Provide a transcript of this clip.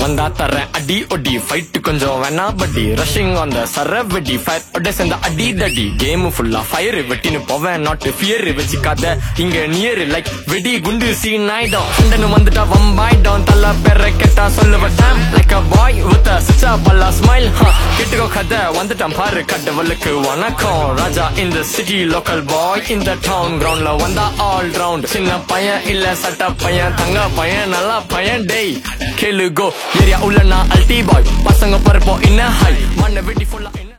வந்தா தரேன் அடி ஒடி ஃபைட் கொஞ்சம் வேணா பட்டி ரஷிங் அந்த சர வெடி ஃபயர் ஒட்டே சேர்ந்த அடி தடி. கேம் ஃபுல்லா ஃபயர் வெட்டின்னு போவேன். நாட் ஃபியர் வச்சுக்காத. இங்க நியர் லைக் வெடி குண்டு சீன் ஆயிடும் சண்டனு வந்துட்டா வம்பாயிடும் தள்ள பெற கேட்டா சொல்லுவட்டேன் லைக் அ பாய் வித் சிச்சா பல்லா ஸ்மைல் கேட்டுக்கோ கதை வந்துட்டான் பாரு கடவுளுக்கு வணக்கம். ராஜா இந்த சிட்டி லோக்கல் பாய் இந்த டவுன் கிரவுண்ட்ல வந்தா ஆல் ரவுண்ட் சின்ன பையன் இல்ல சட்ட பையன் தங்க பையன் நல்லா பையன் டேய். கேளு கோ ஏரியா உள்ள நான் அல்டி பாய் பசங்க பருப்போம் இன்ன ஹை மண்ணை வெட்டி ஃபுல்லா